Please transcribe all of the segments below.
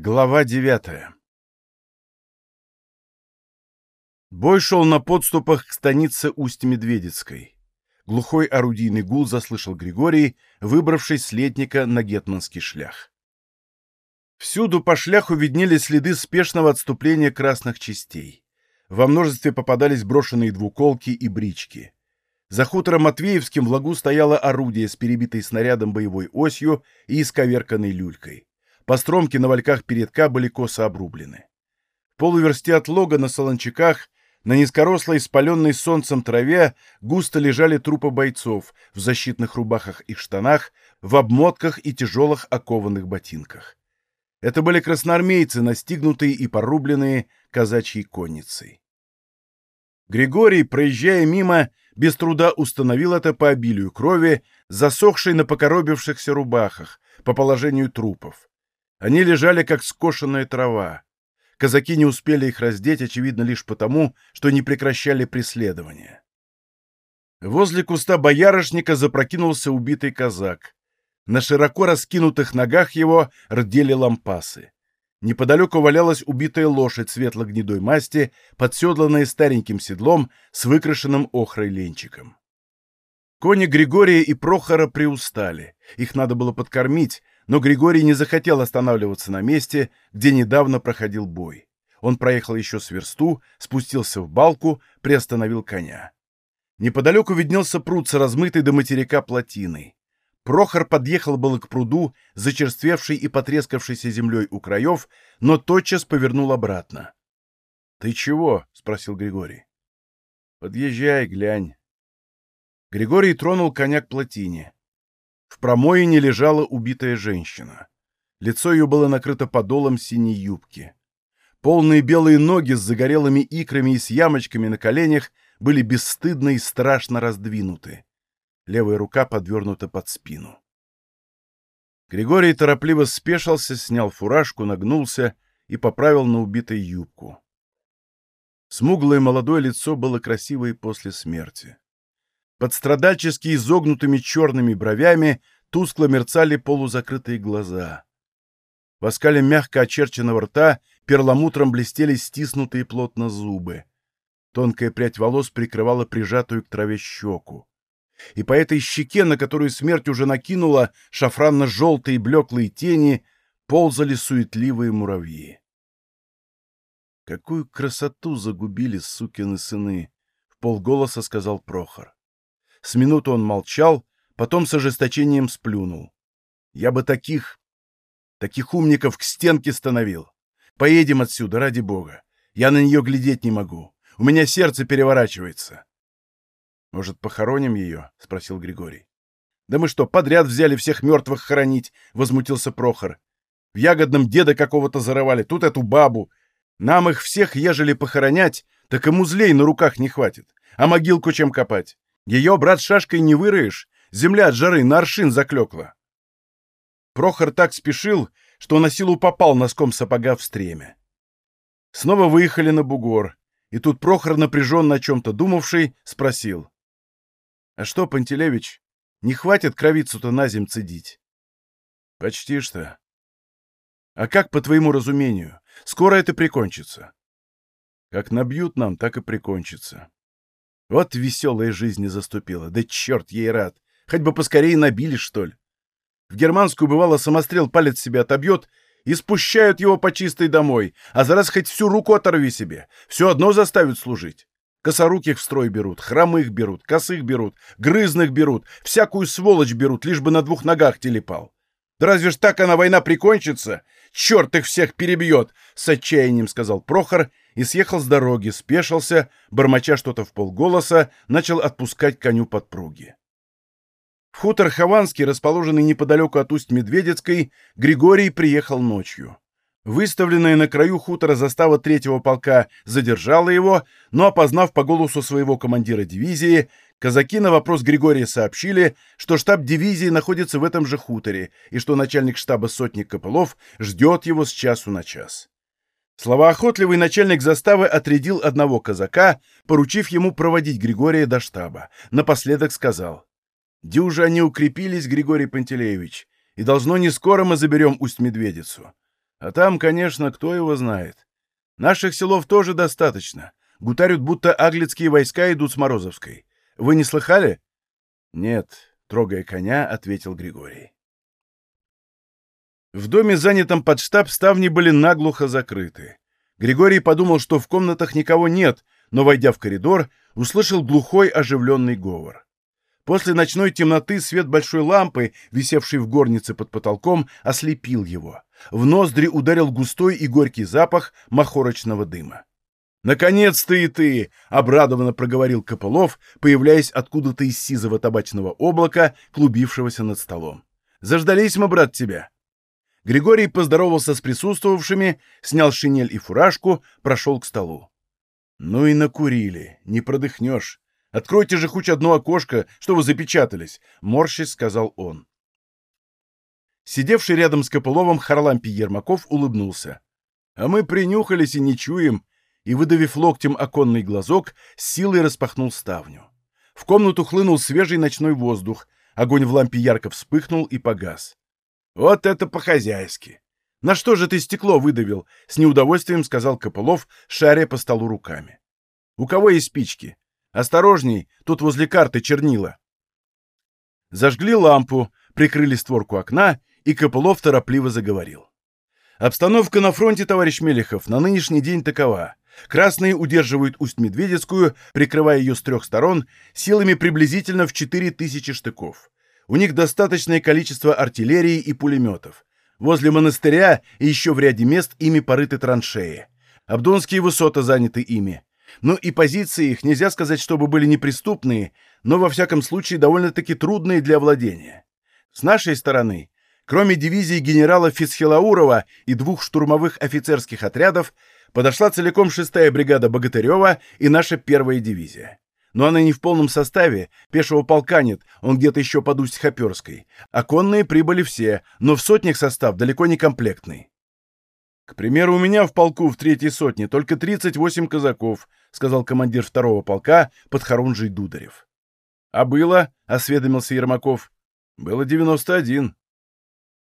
Глава девятая Бой шел на подступах к станице Усть-Медведицкой. Глухой орудийный гул заслышал Григорий, выбравшись с летника на гетманский шлях. Всюду по шляху виднелись следы спешного отступления красных частей. Во множестве попадались брошенные двуколки и брички. За хутором Матвеевским в лагу стояло орудие с перебитой снарядом боевой осью и исковерканной люлькой. Постромки на вальках передка были косо обрублены. В полуверсте от лога на солончаках, на низкорослой, спаленной солнцем траве густо лежали трупы бойцов в защитных рубахах и штанах, в обмотках и тяжелых окованных ботинках. Это были красноармейцы, настигнутые и порубленные казачьей конницей. Григорий, проезжая мимо, без труда установил это по обилию крови, засохшей на покоробившихся рубахах, по положению трупов. Они лежали, как скошенная трава. Казаки не успели их раздеть, очевидно, лишь потому, что не прекращали преследование. Возле куста боярышника запрокинулся убитый казак. На широко раскинутых ногах его рдели лампасы. Неподалеку валялась убитая лошадь светло-гнедой масти, подседланная стареньким седлом с выкрашенным охрой ленчиком. Кони Григория и Прохора приустали. Их надо было подкормить, но Григорий не захотел останавливаться на месте, где недавно проходил бой. Он проехал еще с версту, спустился в балку, приостановил коня. Неподалеку виднелся пруд с размытой до материка плотиной. Прохор подъехал было к пруду, зачерствевшей и потрескавшейся землей у краев, но тотчас повернул обратно. — Ты чего? — спросил Григорий. — Подъезжай, глянь. Григорий тронул коня к плотине. В промоине лежала убитая женщина. Лицо ее было накрыто подолом синей юбки. Полные белые ноги с загорелыми икрами и с ямочками на коленях были бесстыдно и страшно раздвинуты левая рука подвернута под спину. Григорий торопливо спешился, снял фуражку, нагнулся и поправил на убитой юбку. Смуглое молодое лицо было красивое после смерти. Под страдальчески изогнутыми черными бровями тускло мерцали полузакрытые глаза. В оскале мягко очерченного рта перламутром блестели стиснутые плотно зубы. Тонкая прядь волос прикрывала прижатую к траве щеку и по этой щеке, на которую смерть уже накинула шафранно-желтые блеклые тени, ползали суетливые муравьи. «Какую красоту загубили сукины сыны!» — в полголоса сказал Прохор. С минуту он молчал, потом с ожесточением сплюнул. «Я бы таких... таких умников к стенке становил. Поедем отсюда, ради бога. Я на нее глядеть не могу. У меня сердце переворачивается. «Может, похороним ее?» — спросил Григорий. «Да мы что, подряд взяли всех мертвых хоронить?» — возмутился Прохор. «В ягодном деда какого-то зарывали, тут эту бабу. Нам их всех, ежели похоронять, так и музлей на руках не хватит. А могилку чем копать? Ее, брат, шашкой не выроешь. Земля от жары на аршин заклекла». Прохор так спешил, что на силу попал носком сапога в стремя. Снова выехали на бугор, и тут Прохор, напряженно о чем-то думавший, спросил. А что, Пантелевич, не хватит кровицу-то на зем цедить? Почти что. А как, по твоему разумению, скоро это прикончится? Как набьют нам, так и прикончится. Вот веселая жизнь заступила, да черт ей рад. Хоть бы поскорее набили, что ли. В германскую, бывало, самострел палец себе отобьет и спущают его по чистой домой, а за раз хоть всю руку оторви себе, все одно заставят служить. Косоруких в строй берут, хромых берут, косых берут, грызных берут, всякую сволочь берут, лишь бы на двух ногах телепал. Да разве ж так она война прикончится? Черт их всех перебьет! С отчаянием сказал Прохор и съехал с дороги, спешился, бормоча что-то в полголоса, начал отпускать коню подпруги. В хутор Хованский, расположенный неподалеку от Усть-Медведецкой, Григорий приехал ночью. Выставленная на краю хутора застава третьего полка задержала его, но, опознав по голосу своего командира дивизии, казаки на вопрос Григория сообщили, что штаб дивизии находится в этом же хуторе и что начальник штаба сотник Копылов ждет его с часу на час. Словоохотливый начальник заставы отрядил одного казака, поручив ему проводить Григория до штаба. Напоследок сказал, «Дюжи они укрепились, Григорий Пантелеевич, и должно не скоро мы заберем Усть-Медведицу. А там, конечно, кто его знает. Наших селов тоже достаточно. Гутарют, будто аглицкие войска идут с Морозовской. Вы не слыхали? Нет, трогая коня, ответил Григорий. В доме, занятом под штаб, ставни были наглухо закрыты. Григорий подумал, что в комнатах никого нет, но, войдя в коридор, услышал глухой оживленный говор. После ночной темноты свет большой лампы, висевшей в горнице под потолком, ослепил его. В ноздри ударил густой и горький запах махорочного дыма. «Наконец-то и ты!» — обрадованно проговорил Копылов, появляясь откуда-то из сизого табачного облака, клубившегося над столом. «Заждались мы, брат, тебя!» Григорий поздоровался с присутствовавшими, снял шинель и фуражку, прошел к столу. «Ну и накурили, не продыхнешь. Откройте же хоть одно окошко, что вы запечатались», — морщись сказал он. Сидевший рядом с Копыловым Харлампий Ермаков улыбнулся. «А мы принюхались и не чуем», и, выдавив локтем оконный глазок, с силой распахнул ставню. В комнату хлынул свежий ночной воздух, огонь в лампе ярко вспыхнул и погас. «Вот это по-хозяйски!» «На что же ты стекло выдавил?» — с неудовольствием сказал Копылов, шаря по столу руками. «У кого есть спички? Осторожней, тут возле карты чернила». Зажгли лампу, прикрыли створку окна, и Копылов торопливо заговорил. «Обстановка на фронте, товарищ Мелехов, на нынешний день такова. Красные удерживают Усть-Медведецкую, прикрывая ее с трех сторон, силами приблизительно в 4000 штыков. У них достаточное количество артиллерии и пулеметов. Возле монастыря и еще в ряде мест ими порыты траншеи. Абдонские высоты заняты ими. Ну и позиции их нельзя сказать, чтобы были неприступные, но во всяком случае довольно-таки трудные для владения. С нашей стороны, кроме дивизии генерала Фицхелаурова и двух штурмовых офицерских отрядов, подошла целиком шестая бригада Богатырева и наша первая дивизия. Но она не в полном составе, пешего полка нет, он где-то еще под Усть-Хоперской. А конные прибыли все, но в сотнях состав далеко не комплектный. «К примеру, у меня в полку в третьей сотне только 38 казаков», сказал командир второго полка подхорунжий Дударев. «А было?» — осведомился Ермаков. «Было 91».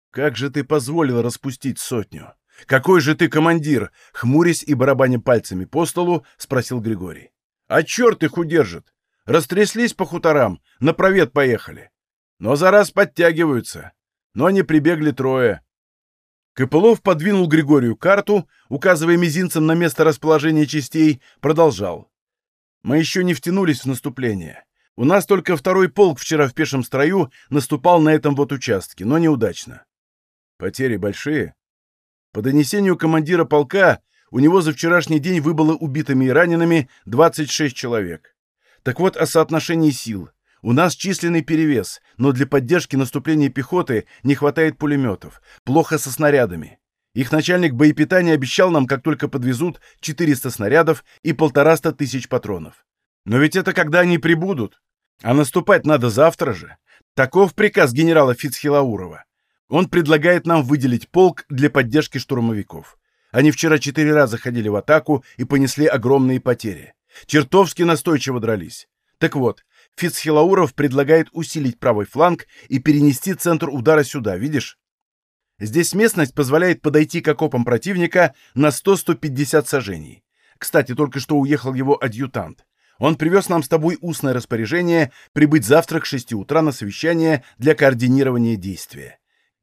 «Как же ты позволил распустить сотню? Какой же ты командир?» — хмурясь и барабаня пальцами по столу, спросил Григорий. А черт их удержит! Растряслись по хуторам, на провет поехали. Но за раз подтягиваются. Но они прибегли трое. Копылов подвинул Григорию карту, указывая мизинцем на место расположения частей, продолжал. Мы еще не втянулись в наступление. У нас только второй полк вчера в пешем строю наступал на этом вот участке, но неудачно. Потери большие. По донесению командира полка, у него за вчерашний день выбыло убитыми и ранеными 26 человек. Так вот о соотношении сил. У нас численный перевес, но для поддержки наступления пехоты не хватает пулеметов. Плохо со снарядами. Их начальник боепитания обещал нам, как только подвезут, 400 снарядов и полтораста тысяч патронов. Но ведь это когда они прибудут. А наступать надо завтра же. Таков приказ генерала Фицхилаурова. Он предлагает нам выделить полк для поддержки штурмовиков. Они вчера четыре раза ходили в атаку и понесли огромные потери. Чертовски настойчиво дрались. Так вот, Фицхилауров предлагает усилить правый фланг и перенести центр удара сюда, видишь? Здесь местность позволяет подойти к окопам противника на 100-150 сажений. Кстати, только что уехал его адъютант. Он привез нам с тобой устное распоряжение прибыть завтра к 6 утра на совещание для координирования действия.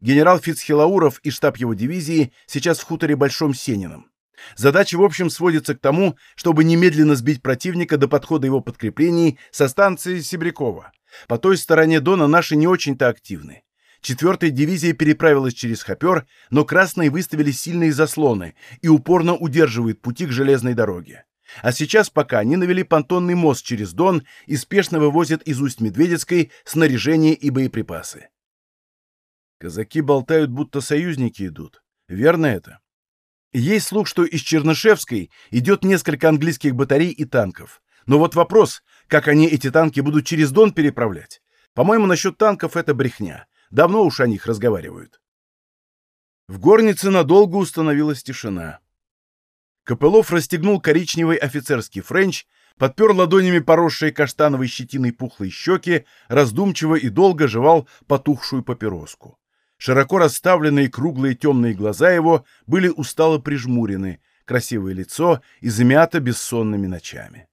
Генерал Фицхилауров и штаб его дивизии сейчас в хуторе Большом Сенином. Задача, в общем, сводится к тому, чтобы немедленно сбить противника до подхода его подкреплений со станции Себрякова. По той стороне Дона наши не очень-то активны. Четвертая дивизия переправилась через Хопер, но красные выставили сильные заслоны и упорно удерживают пути к железной дороге. А сейчас пока они навели понтонный мост через Дон и спешно вывозят из Усть-Медведецкой снаряжение и боеприпасы. Казаки болтают, будто союзники идут. Верно это? Есть слух, что из Чернышевской идет несколько английских батарей и танков. Но вот вопрос, как они эти танки будут через Дон переправлять? По-моему, насчет танков это брехня. Давно уж о них разговаривают. В горнице надолго установилась тишина. Копылов расстегнул коричневый офицерский френч, подпер ладонями поросшие каштановой щетиной пухлые щеки, раздумчиво и долго жевал потухшую папироску. Широко расставленные круглые темные глаза его были устало прижмурены, красивое лицо измято бессонными ночами.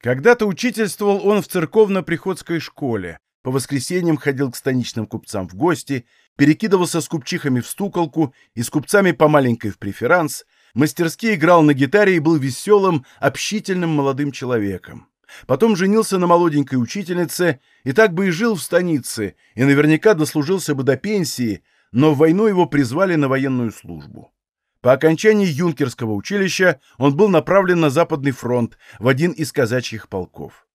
Когда-то учительствовал он в церковно-приходской школе, по воскресеньям ходил к станичным купцам в гости, перекидывался с купчихами в стуколку и с купцами по маленькой в преферанс, мастерски играл на гитаре и был веселым, общительным молодым человеком. Потом женился на молоденькой учительнице и так бы и жил в станице, и наверняка дослужился бы до пенсии, но в войну его призвали на военную службу. По окончании юнкерского училища он был направлен на Западный фронт в один из казачьих полков.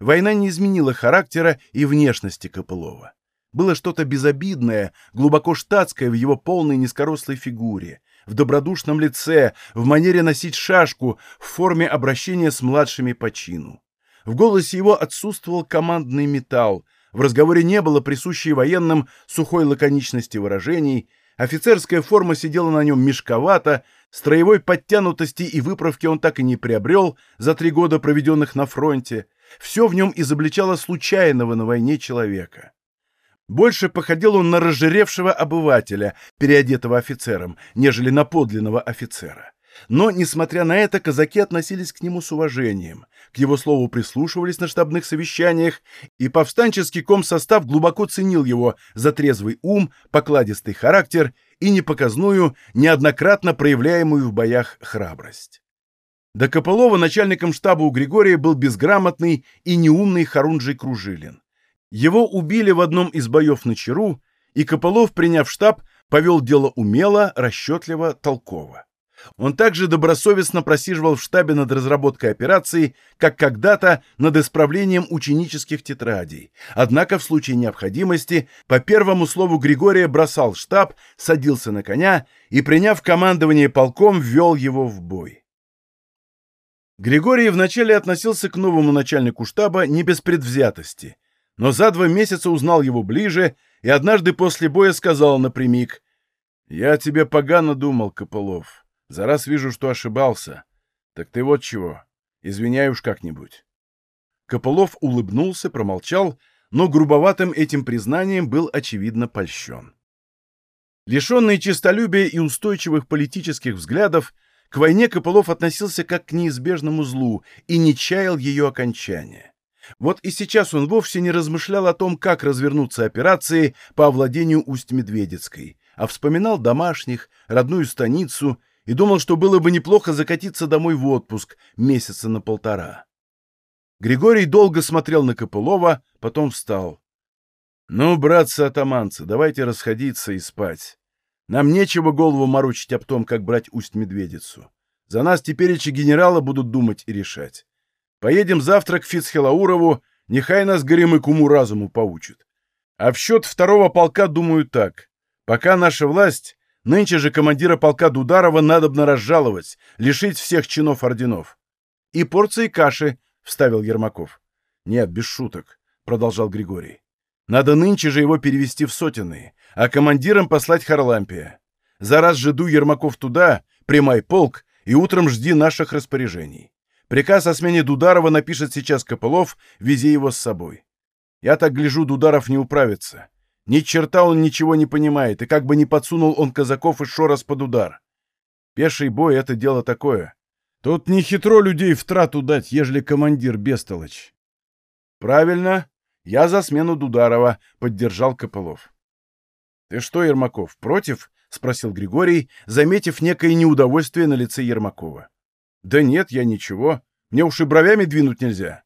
Война не изменила характера и внешности Копылова. Было что-то безобидное, глубоко штатское в его полной низкорослой фигуре, в добродушном лице, в манере носить шашку, в форме обращения с младшими по чину. В голосе его отсутствовал командный металл, в разговоре не было присущей военным сухой лаконичности выражений, офицерская форма сидела на нем мешковато, строевой подтянутости и выправки он так и не приобрел за три года, проведенных на фронте, все в нем изобличало случайного на войне человека. Больше походил он на разжиревшего обывателя, переодетого офицером, нежели на подлинного офицера. Но, несмотря на это, казаки относились к нему с уважением, к его слову прислушивались на штабных совещаниях, и повстанческий комсостав глубоко ценил его за трезвый ум, покладистый характер и непоказную, неоднократно проявляемую в боях храбрость. До Копылова начальником штаба у Григория был безграмотный и неумный Харунжий Кружилин. Его убили в одном из боев на Чару, и Копылов, приняв штаб, повел дело умело, расчетливо, толково. Он также добросовестно просиживал в штабе над разработкой операции, как когда-то над исправлением ученических тетрадей. Однако в случае необходимости по первому слову Григория бросал штаб, садился на коня и, приняв командование полком, ввел его в бой. Григорий вначале относился к новому начальнику штаба не без предвзятости, но за два месяца узнал его ближе и однажды после боя сказал напрямик «Я тебе погано думал, Копылов. За раз вижу, что ошибался. Так ты вот чего. Извиняй уж как-нибудь». Копылов улыбнулся, промолчал, но грубоватым этим признанием был очевидно польщен. Лишенный честолюбия и устойчивых политических взглядов, к войне Копылов относился как к неизбежному злу и не чаял ее окончания. Вот и сейчас он вовсе не размышлял о том, как развернуться операции по овладению Усть-Медведецкой, а вспоминал домашних, родную станицу и думал, что было бы неплохо закатиться домой в отпуск месяца на полтора. Григорий долго смотрел на Копылова, потом встал. «Ну, братцы-атаманцы, давайте расходиться и спать. Нам нечего голову морочить об том, как брать Усть-Медведицу. За нас теперь эти генералы будут думать и решать. Поедем завтра к Фицхелаурову, нехай нас горемык уму-разуму поучит. А в счет второго полка думаю так. Пока наша власть, нынче же командира полка Дударова надобно разжаловать, лишить всех чинов орденов. И порции каши, — вставил Ермаков. Нет, без шуток, — продолжал Григорий. Надо нынче же его перевести в сотенные, а командирам послать Харлампия. За раз жду Ермаков туда, примай полк, и утром жди наших распоряжений. Приказ о смене Дударова напишет сейчас Копылов, вези его с собой. Я так гляжу, Дударов не управится. Ни черта он ничего не понимает, и как бы ни подсунул он казаков еще раз под удар. Пеший бой — это дело такое. Тут не хитро людей в трату дать, ежели командир бестолочь. Правильно, я за смену Дударова, — поддержал Копылов. «Ты что, Ермаков, против?» — спросил Григорий, заметив некое неудовольствие на лице Ермакова. «Да нет, я ничего. Мне уж и бровями двинуть нельзя».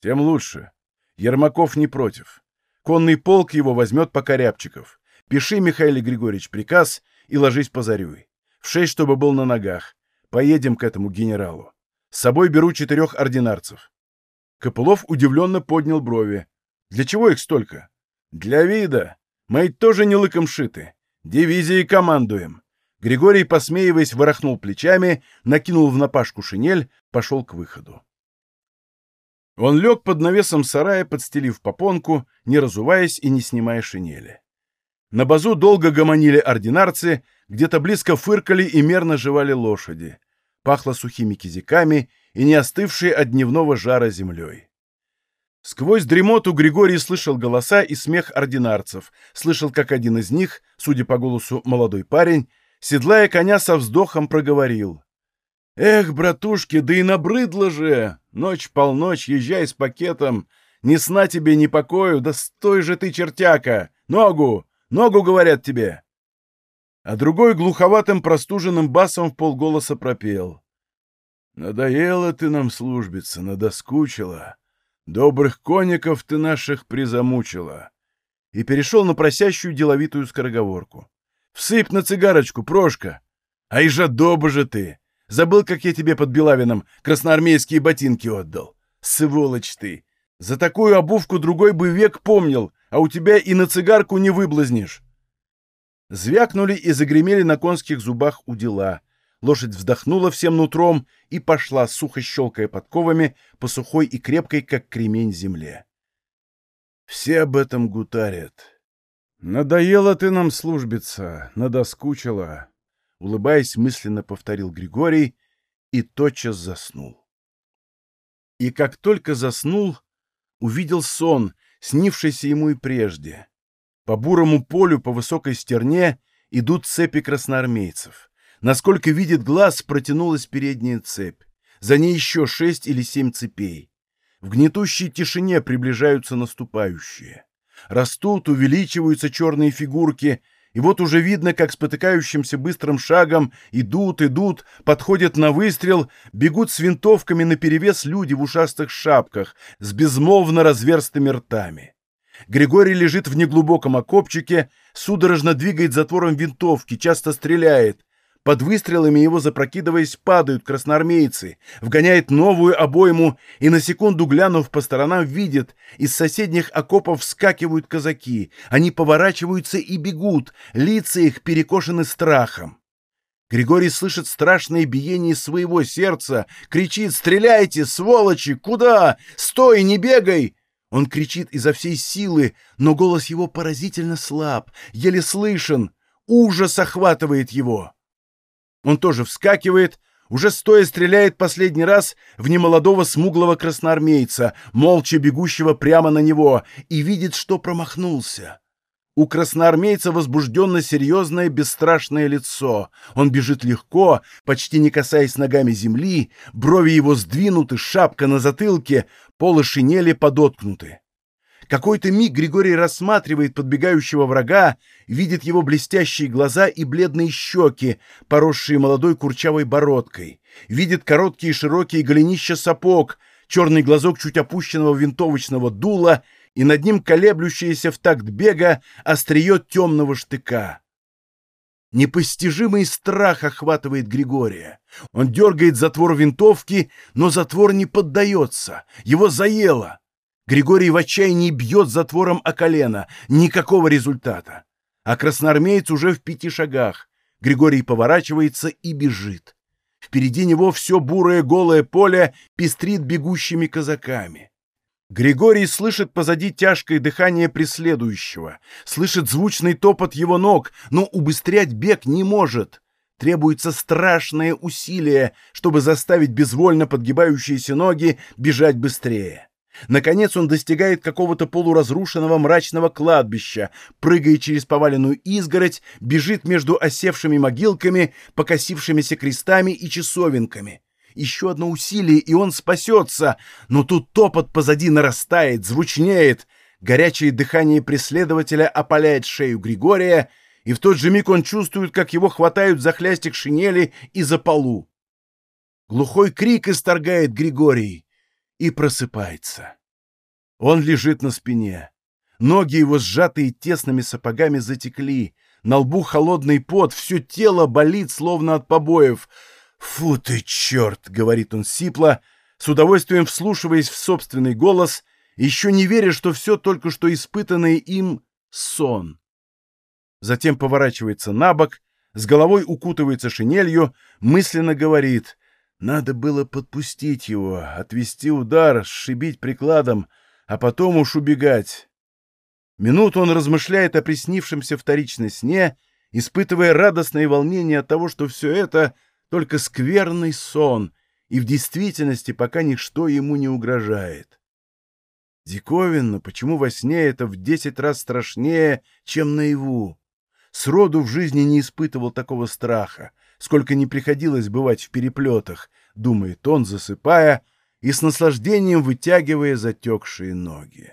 «Тем лучше. Ермаков не против. Конный полк его возьмет пока Рябчиков. Пиши, Михаил Григорьевич, приказ и ложись позарюй. В шесть, чтобы был на ногах. Поедем к этому генералу. С собой беру четырех ординарцев». Копылов удивленно поднял брови. «Для чего их столько?» «Для вида. Мы тоже не лыком шиты. Дивизией командуем. Григорий, посмеиваясь, ворохнул плечами, накинул в напашку шинель, пошел к выходу. Он лег под навесом сарая, подстелив попонку, не разуваясь и не снимая шинели. На базу долго гомонили ординарцы, где-то близко фыркали и мерно жевали лошади. Пахло сухими кизиками и не остывшей от дневного жара землей. Сквозь дремоту Григорий слышал голоса и смех ординарцев, слышал, как один из них, судя по голосу молодой парень, седлая коня со вздохом проговорил. «Эх, братушки, да и набрыдло же! Ночь-полночь, езжай с пакетом, ни сна тебе, ни покою, да стой же ты, чертяка! Ногу! Ногу, говорят тебе!» А другой глуховатым простуженным басом в полголоса пропел. «Надоело ты нам службиться, надоскучила. Добрых конников ты наших призамучила!» И перешел на просящую деловитую скороговорку. «Всыпь на цигарочку, Прошка! А и жадоба же ты! Забыл, как я тебе под Белавином красноармейские ботинки отдал? Сволочь ты! За такую обувку другой бы век помнил, а у тебя и на цигарку не выблазнишь!» Звякнули и загремели на конских зубах у дела. Лошадь вздохнула всем нутром и пошла, сухо щелкая подковами, по сухой и крепкой, как кремень, земле. Все об этом гутарят. «Надоело ты нам службиться, надоскучила», — улыбаясь, мысленно повторил Григорий и тотчас заснул. И как только заснул, увидел сон, снившийся ему и прежде. По бурому полю, по высокой стерне идут цепи красноармейцев. Насколько видит глаз, протянулась передняя цепь. За ней еще шесть или семь цепей. В гнетущей тишине приближаются наступающие. Растут, увеличиваются черные фигурки, и вот уже видно, как спотыкающимся быстрым шагом идут, идут, подходят на выстрел, бегут с винтовками наперевес люди в ушастых шапках, с безмолвно разверстыми ртами. Григорий лежит в неглубоком окопчике, судорожно двигает затвором винтовки, часто стреляет. Под выстрелами его, запрокидываясь, падают красноармейцы, вгоняет новую обойму и, на секунду глянув по сторонам, видит, из соседних окопов вскакивают казаки. Они поворачиваются и бегут, лица их перекошены страхом. Григорий слышит страшное биение своего сердца, кричит «Стреляйте, сволочи! Куда? Стой, не бегай!» Он кричит изо всей силы, но голос его поразительно слаб, еле слышен. Ужас охватывает его. Он тоже вскакивает, уже стоя стреляет последний раз в немолодого смуглого красноармейца, молча бегущего прямо на него, и видит, что промахнулся. У красноармейца возбужденно серьезное бесстрашное лицо. Он бежит легко, почти не касаясь ногами земли, брови его сдвинуты, шапка на затылке, полы шинели подоткнуты. Какой-то миг Григорий рассматривает подбегающего врага, видит его блестящие глаза и бледные щеки, поросшие молодой курчавой бородкой, видит короткие широкие голенища сапог, черный глазок чуть опущенного винтовочного дула и над ним колеблющееся в такт бега острие темного штыка. Непостижимый страх охватывает Григория. Он дергает затвор винтовки, но затвор не поддается. Его заело. Григорий в отчаянии бьет затвором о колено. Никакого результата. А красноармеец уже в пяти шагах. Григорий поворачивается и бежит. Впереди него все бурое голое поле пестрит бегущими казаками. Григорий слышит позади тяжкое дыхание преследующего, слышит звучный топот его ног, но убыстрять бег не может. Требуется страшное усилие, чтобы заставить безвольно подгибающиеся ноги бежать быстрее. Наконец он достигает какого-то полуразрушенного мрачного кладбища, прыгает через поваленную изгородь, бежит между осевшими могилками, покосившимися крестами и часовенками. Еще одно усилие, и он спасется, но тут топот позади нарастает, звучнеет. Горячее дыхание преследователя опаляет шею Григория, и в тот же миг он чувствует, как его хватают за хлястик шинели и за полу. Глухой крик исторгает Григорий и просыпается. Он лежит на спине. Ноги его, сжатые тесными сапогами, затекли. На лбу холодный пот, все тело болит, словно от побоев. «Фу ты, черт!» — говорит он сипло, с удовольствием вслушиваясь в собственный голос, еще не веря, что все только что испытанное им — сон. Затем поворачивается на бок, с головой укутывается шинелью, мысленно говорит надо было подпустить его, отвести удар, сшибить прикладом, а потом уж убегать. Минуту он размышляет о приснившемся вторичной сне, испытывая радостное волнение от того, что все это только скверный сон, и в действительности пока ничто ему не угрожает. Диковинно, почему во сне это в десять раз страшнее, чем наяву. Сроду в жизни не испытывал такого страха, сколько не приходилось бывать в переплетах, думает он, засыпая и с наслаждением вытягивая затекшие ноги.